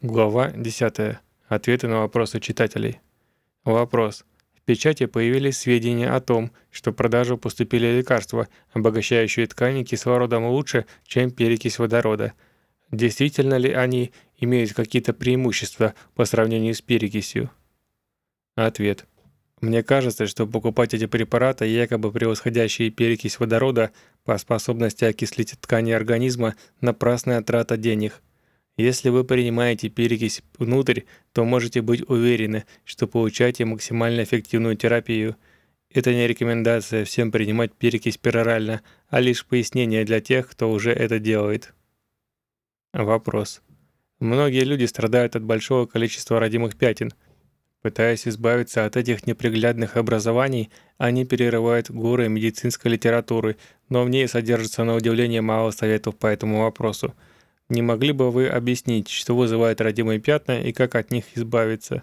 Глава 10. Ответы на вопросы читателей. Вопрос. В печати появились сведения о том, что в продажу поступили лекарства, обогащающие ткани кислородом лучше, чем перекись водорода. Действительно ли они имеют какие-то преимущества по сравнению с перекисью? Ответ. Мне кажется, что покупать эти препараты, якобы превосходящие перекись водорода по способности окислить ткани организма, напрасная трата денег – если вы принимаете перекись внутрь, то можете быть уверены, что получаете максимально эффективную терапию. Это не рекомендация всем принимать перекись перорально, а лишь пояснение для тех, кто уже это делает. Вопрос. Многие люди страдают от большого количества родимых пятен. Пытаясь избавиться от этих неприглядных образований, они перерывают горы медицинской литературы, но в ней содержится на удивление мало советов по этому вопросу – не могли бы вы объяснить, что вызывает родимые пятна и как от них избавиться?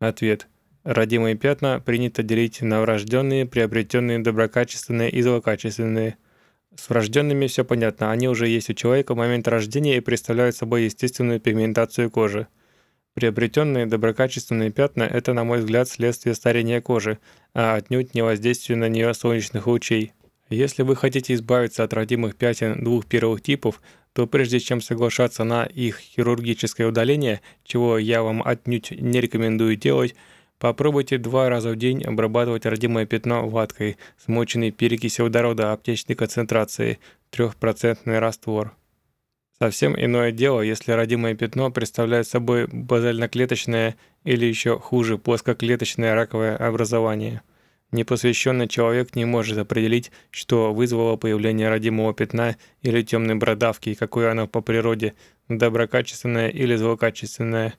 Ответ. Родимые пятна принято делить на врожденные, приобретенные, доброкачественные и злокачественные. С врожденными все понятно, они уже есть у человека в момент рождения и представляют собой естественную пигментацию кожи. Приобретенные доброкачественные пятна – это, на мой взгляд, следствие старения кожи, а отнюдь не воздействие на нее солнечных лучей. Если вы хотите избавиться от родимых пятен двух первых типов, то прежде чем соглашаться на их хирургическое удаление, чего я вам отнюдь не рекомендую делать, попробуйте два раза в день обрабатывать родимое пятно ваткой, смоченной перекисью водорода аптечной концентрации, 3% раствор. Совсем иное дело, если родимое пятно представляет собой базальноклеточное или еще хуже плоскоклеточное раковое образование – Непосвященный человек не может определить, что вызвало появление родимого пятна или темной бородавки и какое оно по природе, доброкачественное или злокачественное.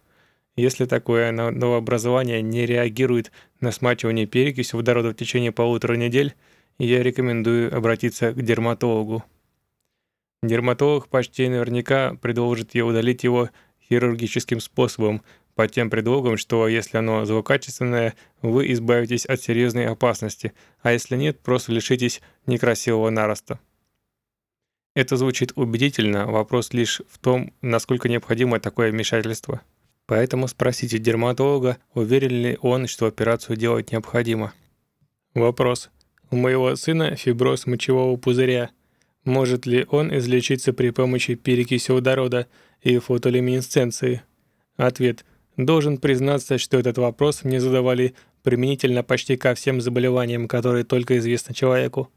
Если такое новообразование не реагирует на смачивание перекисью водорода в течение полутора недель, я рекомендую обратиться к дерматологу. Дерматолог почти наверняка предложит ей удалить его хирургическим способом, под тем предлогом, что если оно злокачественное, вы избавитесь от серьезной опасности, а если нет, просто лишитесь некрасивого нароста. Это звучит убедительно, вопрос лишь в том, насколько необходимо такое вмешательство. Поэтому спросите дерматолога, уверен ли он, что операцию делать необходимо. Вопрос. У моего сына фиброз мочевого пузыря. Может ли он излечиться при помощи перекиси водорода и фотолюминесценции? Ответ – Должен признаться, что этот вопрос мне задавали применительно почти ко всем заболеваниям, которые только известны человеку.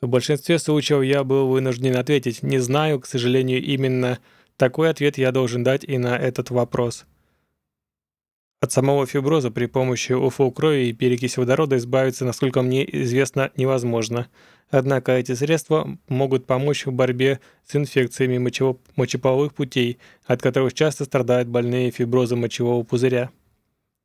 В большинстве случаев я был вынужден ответить «не знаю», к сожалению, именно такой ответ я должен дать и на этот вопрос. От самого фиброза при помощи УФО крови и перекиси водорода избавиться, насколько мне известно, невозможно – Однако эти средства могут помочь в борьбе с инфекциями мочево мочеполовых путей, от которых часто страдают больные фиброзом мочевого пузыря.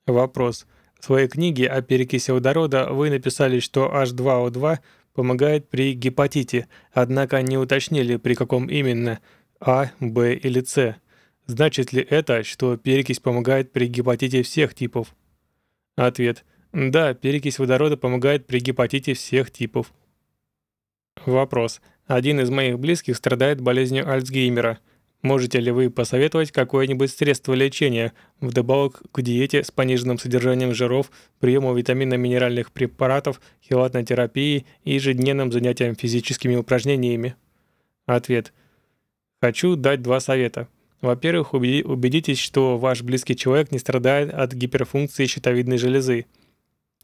Вопрос. В своей книге о перекиси водорода вы написали, что H2O2 помогает при гепатите, однако не уточнили, при каком именно – А, Б или С. Значит ли это, что перекись помогает при гепатите всех типов? Ответ. Да, перекись водорода помогает при гепатите всех типов. Вопрос. Один из моих близких страдает болезнью Альцгеймера. Можете ли вы посоветовать какое-нибудь средство лечения, вдобавок к диете с пониженным содержанием жиров, приему витаминно-минеральных препаратов, хелатной терапии и ежедневным занятием физическими упражнениями? Ответ. Хочу дать два совета. Во-первых, убедитесь, что ваш близкий человек не страдает от гиперфункции щитовидной железы.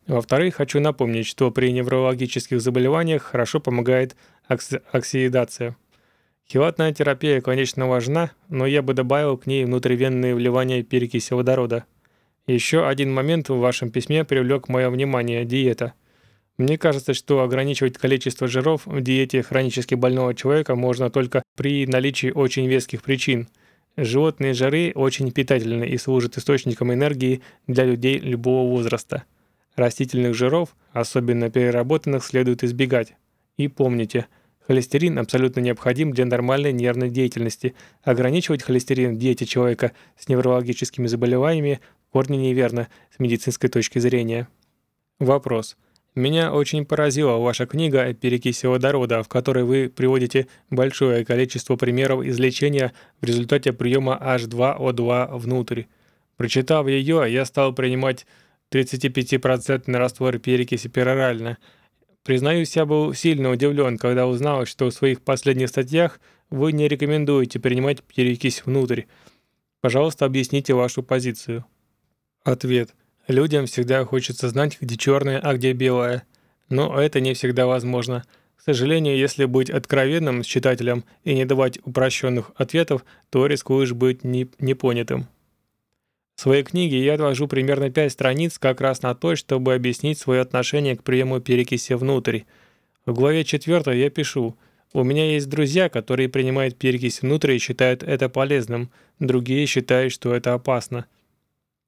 Во-вторых, хочу напомнить, что при неврологических заболеваниях хорошо помогает окси оксидация. Хилатная терапия, конечно, важна, но я бы добавил к ней внутривенные вливания перекиси водорода. Еще один момент в вашем письме привлек мое внимание – диета. Мне кажется, что ограничивать количество жиров в диете хронически больного человека можно только при наличии очень веских причин. Животные жиры очень питательны и служат источником энергии для людей любого возраста – Растительных жиров, особенно переработанных, следует избегать. И помните, холестерин абсолютно необходим для нормальной нервной деятельности. Ограничивать холестерин в диете человека с неврологическими заболеваниями корни неверно с медицинской точки зрения. Вопрос. Меня очень поразила ваша книга перекиси водорода, в которой вы приводите большое количество примеров излечения в результате приема H2O2 внутрь. Прочитав ее, я стал принимать 35% раствор перекиси перорально. Признаюсь, я был сильно удивлен, когда узнал, что в своих последних статьях вы не рекомендуете принимать перекись внутрь. Пожалуйста, объясните вашу позицию. Ответ. Людям всегда хочется знать, где черное, а где белое. Но это не всегда возможно. К сожалению, если быть откровенным с читателем и не давать упрощенных ответов, то рискуешь быть не, непонятым. В своей книге я отвожу примерно 5 страниц как раз на то, чтобы объяснить свое отношение к приему перекиси внутрь. В главе 4 я пишу «У меня есть друзья, которые принимают перекись внутрь и считают это полезным, другие считают, что это опасно».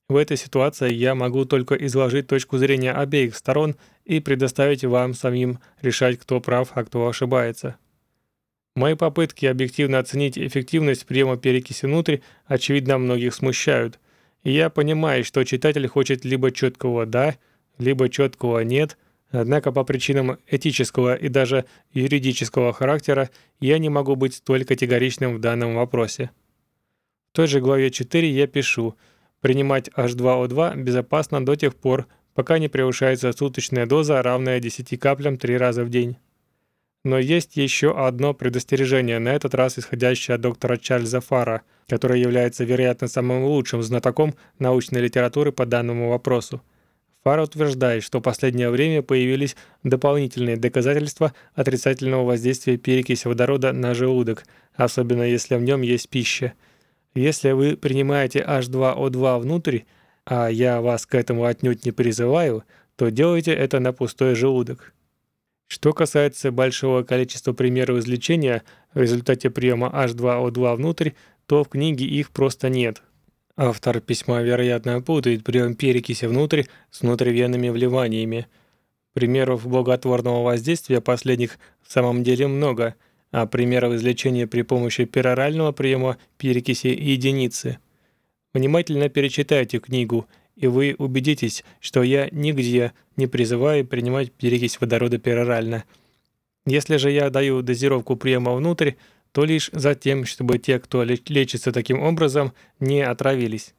В этой ситуации я могу только изложить точку зрения обеих сторон и предоставить вам самим решать, кто прав, а кто ошибается. Мои попытки объективно оценить эффективность приема перекиси внутрь, очевидно, многих смущают. И я понимаю, что читатель хочет либо четкого «да», либо четкого «нет», однако по причинам этического и даже юридического характера я не могу быть столь категоричным в данном вопросе. В той же главе 4 я пишу – Принимать H2O2 безопасно до тех пор, пока не превышается суточная доза, равная 10 каплям 3 раза в день. Но есть еще одно предостережение, на этот раз исходящее от доктора Чарльза Фара, который является, вероятно, самым лучшим знатоком научной литературы по данному вопросу. Фар утверждает, что в последнее время появились дополнительные доказательства отрицательного воздействия перекиси водорода на желудок, особенно если в нем есть пища – если вы принимаете H2O2 внутрь, а я вас к этому отнюдь не призываю, то делайте это на пустой желудок. Что касается большого количества примеров излечения в результате приема H2O2 внутрь, то в книге их просто нет. Автор письма, вероятно, путает прием перекиси внутрь с внутривенными вливаниями. Примеров благотворного воздействия последних в самом деле много – а примеров излечения при помощи перорального приема перекиси единицы. Внимательно перечитайте книгу, и вы убедитесь, что я нигде не призываю принимать перекись водорода перорально. Если же я даю дозировку приема внутрь, то лишь за тем, чтобы те, кто лечится таким образом, не отравились.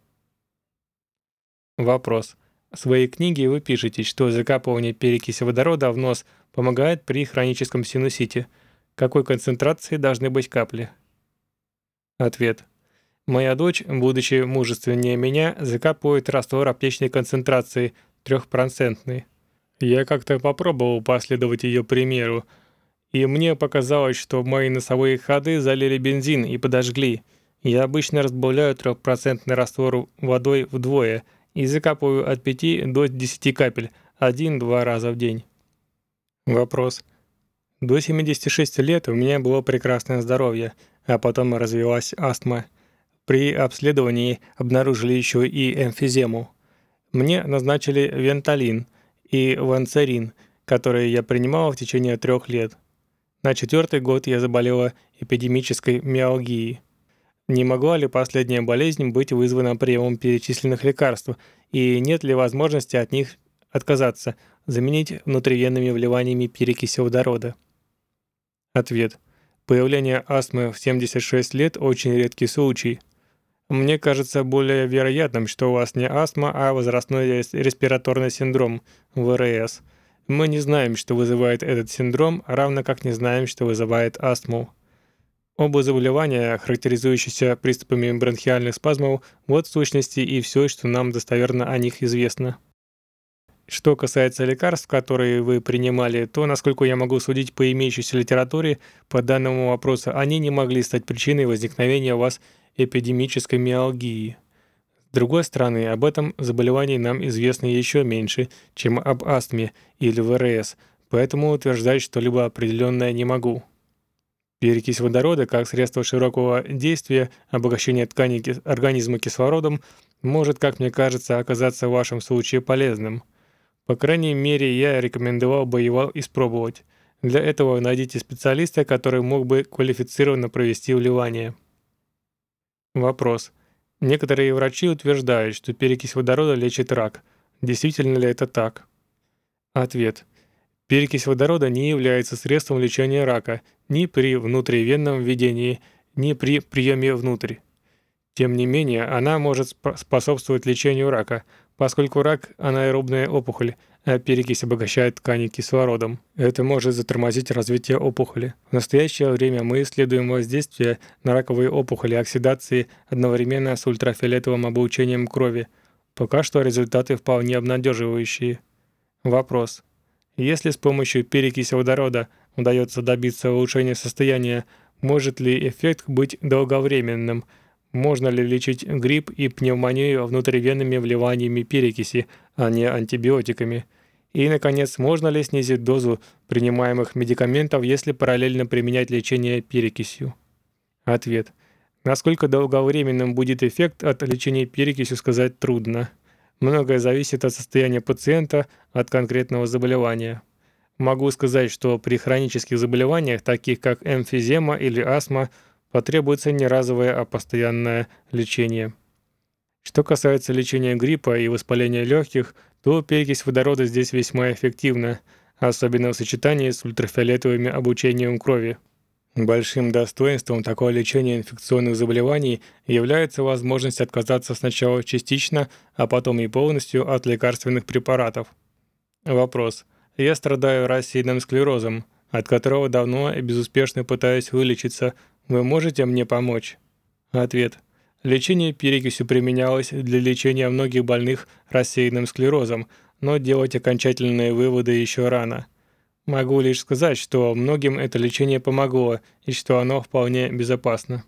Вопрос. В своей книге вы пишете, что закапывание перекиси водорода в нос помогает при хроническом синусите – какой концентрации должны быть капли? Ответ. Моя дочь, будучи мужественнее меня, закапывает раствор аптечной концентрации, трехпроцентный. Я как-то попробовал последовать ее примеру, и мне показалось, что мои носовые ходы залили бензин и подожгли. Я обычно разбавляю трехпроцентный раствор водой вдвое и закапываю от 5 до 10 капель, один-два раза в день. Вопрос. До 76 лет у меня было прекрасное здоровье, а потом развилась астма. При обследовании обнаружили еще и эмфизему. Мне назначили венталин и ванцерин, которые я принимала в течение трех лет. На четвертый год я заболела эпидемической миалгией. Не могла ли последняя болезнь быть вызвана приемом перечисленных лекарств, и нет ли возможности от них отказаться, заменить внутривенными вливаниями перекиси водорода? Ответ. Появление астмы в 76 лет – очень редкий случай. Мне кажется более вероятным, что у вас не астма, а возрастной респираторный синдром – ВРС. Мы не знаем, что вызывает этот синдром, равно как не знаем, что вызывает астму. Оба заболевания, характеризующиеся приступами бронхиальных спазмов, вот в сущности и все, что нам достоверно о них известно. Что касается лекарств, которые вы принимали, то, насколько я могу судить по имеющейся литературе по данному вопросу, они не могли стать причиной возникновения у вас эпидемической миалгии. С другой стороны, об этом заболевании нам известно еще меньше, чем об астме или ВРС, поэтому утверждать что-либо определенное не могу. Перекись водорода как средство широкого действия обогащения тканей организма кислородом может, как мне кажется, оказаться в вашем случае полезным – по крайней мере, я рекомендовал бы его испробовать. Для этого найдите специалиста, который мог бы квалифицированно провести вливание. Вопрос. Некоторые врачи утверждают, что перекись водорода лечит рак. Действительно ли это так? Ответ. Перекись водорода не является средством лечения рака ни при внутривенном введении, ни при приеме внутрь. Тем не менее, она может способствовать лечению рака, поскольку рак – анаэробная опухоль, а перекись обогащает ткани кислородом. Это может затормозить развитие опухоли. В настоящее время мы исследуем воздействие на раковые опухоли оксидации одновременно с ультрафиолетовым облучением крови. Пока что результаты вполне обнадеживающие. Вопрос. Если с помощью перекиси водорода удается добиться улучшения состояния, может ли эффект быть долговременным – можно ли лечить грипп и пневмонию внутривенными вливаниями перекиси, а не антибиотиками? И, наконец, можно ли снизить дозу принимаемых медикаментов, если параллельно применять лечение перекисью? Ответ. Насколько долговременным будет эффект от лечения перекисью, сказать трудно. Многое зависит от состояния пациента, от конкретного заболевания. Могу сказать, что при хронических заболеваниях, таких как эмфизема или астма, потребуется не разовое, а постоянное лечение. Что касается лечения гриппа и воспаления легких, то перекись водорода здесь весьма эффективна, особенно в сочетании с ультрафиолетовым облучением крови. Большим достоинством такого лечения инфекционных заболеваний является возможность отказаться сначала частично, а потом и полностью от лекарственных препаратов. Вопрос. Я страдаю рассеянным склерозом, от которого давно и безуспешно пытаюсь вылечиться, вы можете мне помочь? Ответ. Лечение перекисью применялось для лечения многих больных рассеянным склерозом, но делать окончательные выводы еще рано. Могу лишь сказать, что многим это лечение помогло и что оно вполне безопасно.